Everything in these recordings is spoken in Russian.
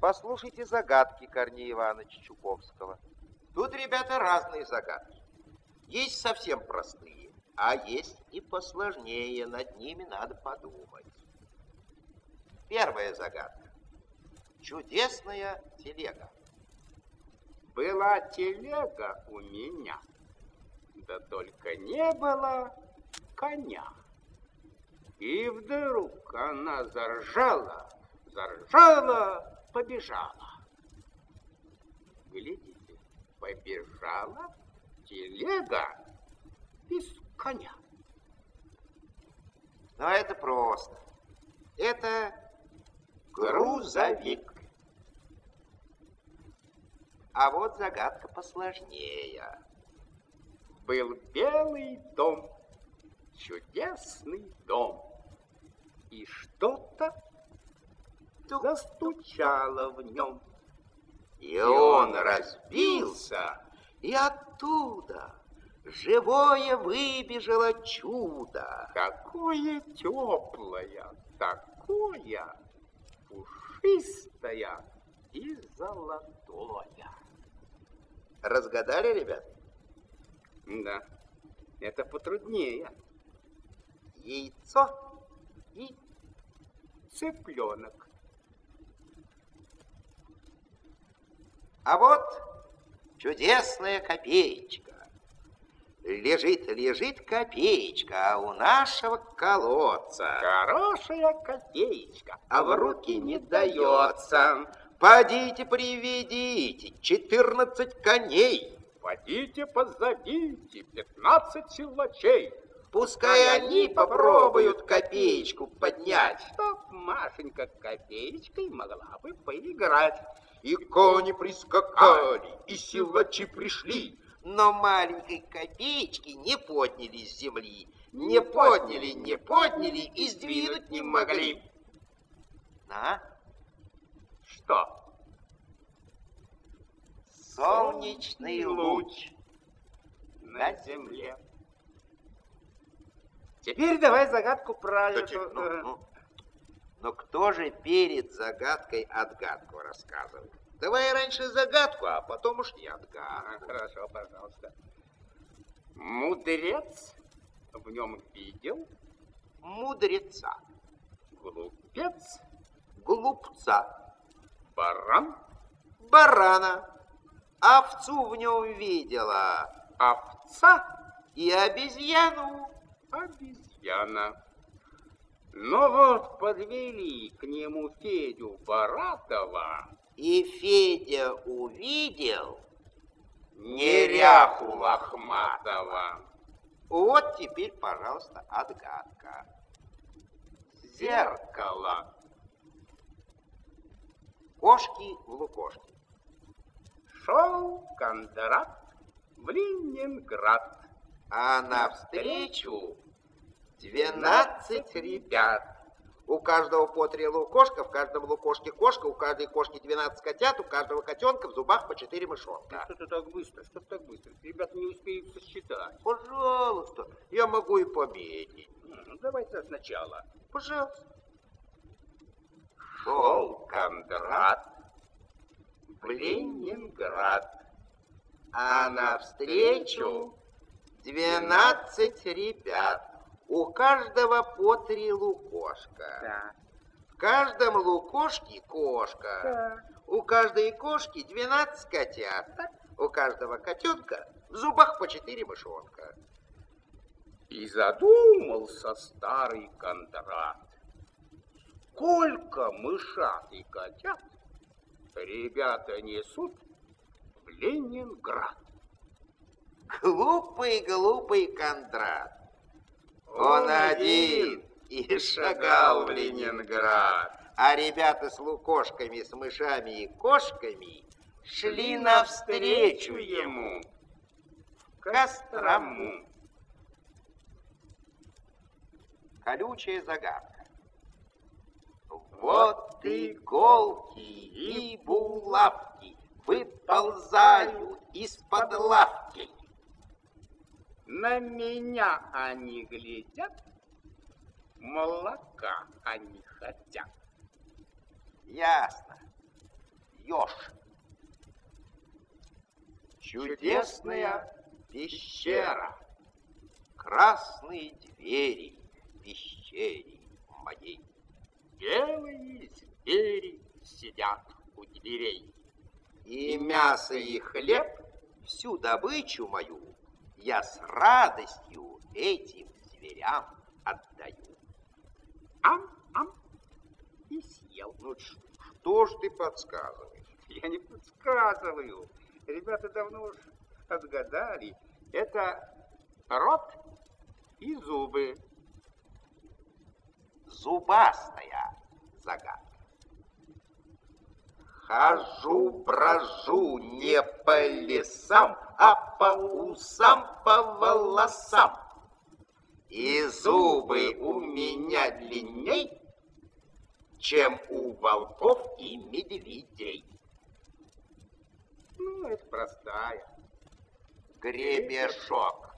Послушайте загадки Корнея Ивановича Чуковского. Тут, ребята, разные загадки. Есть совсем простые, а есть и посложнее. Над ними надо подумать. Первая загадка. Чудесная телега. Была телега у меня, да только не было коня. И вдруг она заржала, заржала, побежала. Глядите, побежала телега без коня. Но это просто. Это грузовик. А вот загадка посложнее. Был белый дом, чудесный дом. И что-то застучало в нем. И он разбился, и оттуда живое выбежало чудо. Какое теплое, такое пушистое и золотое. Разгадали, ребят? Да, это потруднее. Яйцо и цыпленок. А вот чудесная копеечка. Лежит, лежит копеечка, а у нашего колодца. Хорошая копеечка, а в руки не дается. Подите, приведите, четырнадцать коней. Подите, позовите, пятнадцать силачей. Пускай они попробуют копеечку поднять. Чтоб Машенька копеечкой могла бы поиграть. И кони прискакали, и силачи пришли, но маленькой копеечки не подняли с земли. Не подняли, не подняли и сдвинуть не могли. А? Что? Солнечный луч на земле. Теперь давай загадку правильно. Да, ну, ну, но кто же перед загадкой отгадку рассказывает? Давай раньше загадку, а потом уж не отгадку. Хорошо, пожалуйста. Мудрец в нем видел мудреца. Глупец глупца. Баран барана. Овцу в нем видела. Овца и обезьяну. Обезьяна. Но вот подвели к нему Федю Баратова. И Федя увидел неряху Лохматова. Вот теперь, пожалуйста, отгадка. Зеркало. Кошки в лукошке. Шел Кондрат в Ленинград. А навстречу двенадцать ребят. У каждого по три лукошка, в каждом лукошке кошка, у каждой кошки 12 котят, у каждого котенка в зубах по 4 мышонка. Что-то так быстро, что-то так быстро. Ребята не успеют сосчитать. Пожалуйста, я могу и помедленнее. Ну, давайте сначала. Пожалуйста. Шел Кондрат в Ленинград, а навстречу 12 ребят. У каждого по три лукошка. Да. В каждом лукошке кошка. Да. У каждой кошки 12 котят. Так? У каждого котенка в зубах по четыре мышонка. И задумался старый Кондрат. Сколько мышат и котят ребята несут в Ленинград? Глупый, глупый Кондрат. Он один и шагал в Ленинград. А ребята с лукошками, с мышами и кошками шли навстречу ему в Кострому. Колючая загадка. Вот иголки и булавки выползают из-под лавки. На меня они глядят, молока они хотят. Ясно. еж. Чудесная пещера, красные двери пещере моей. Белые звери сидят у дверей. И мясо, и хлеб, всю добычу мою я с радостью этим зверям отдаю. Ам-ам, и съел. Ну что ж ты подсказываешь? Я не подсказываю. Ребята давно уж отгадали. Это рот и зубы. Зубастая загадка. Хожу, брожу не по лесам, а по усам, по волосам. И зубы у меня длинней, чем у волков и медведей. Ну, это простая. Гребешок.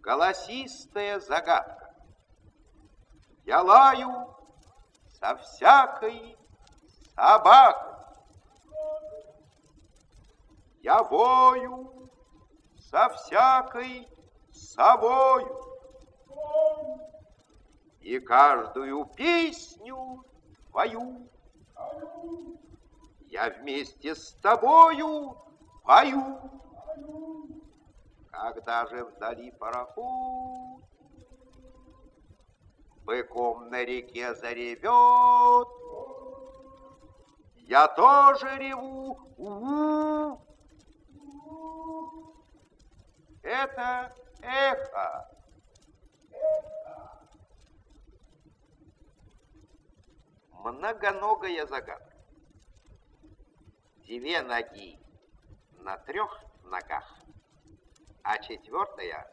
Голосистая загадка. Я лаю со всякой собакой. Я вою со всякой собою. И каждую песню твою я вместе с тобою пою. Когда же вдали пароход быком на реке заревет, я тоже реву. У -у -у. Это эхо. Многоногая загадка. Две ноги на трех ногах, а четвертая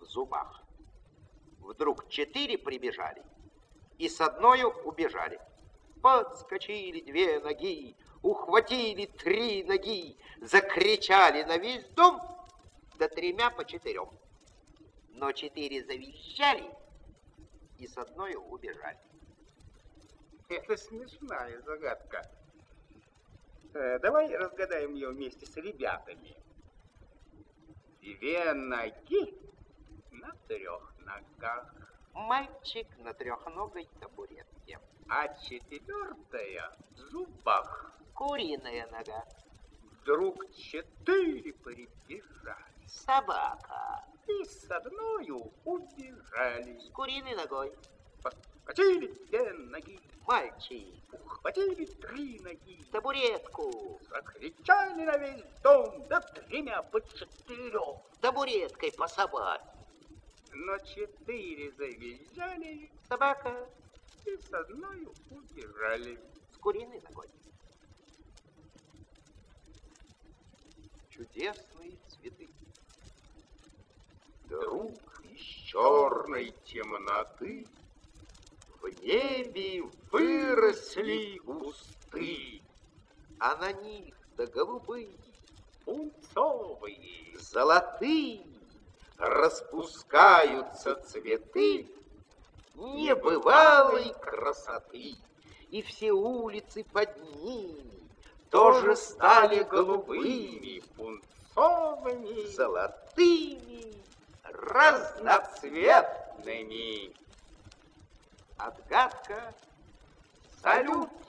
в зубах. Вдруг четыре прибежали и с одною убежали. Подскочили две ноги, ухватили три ноги, закричали на весь дом, да тремя по четырем. Но четыре завещали и с одной убежали. Это смешная загадка. Э, давай разгадаем ее вместе с ребятами. Две ноги на трех ногах. Мальчик на трехногой табуретке. А четвертая в зубах. Куриная нога. Вдруг четыре прибежали. Собака. И с одною убежали. С куриной ногой. Подхватили две ноги. Мальчик. Ухватили три ноги. Табуретку. Закричали на весь дом, да тремя по четырех. Табуреткой по собаке. Но четыре завизжали Собака. и с одной убежали. С куриной ногой. Чудесные цветы. Вдруг из черной темноты В небе выросли кусты, а на них да голубые, пунцовые, золотые распускаются цветы небывалой красоты. И все улицы под ними тоже стали голубыми, пунцовыми, золотыми. Разноцветными. Отгадка, салют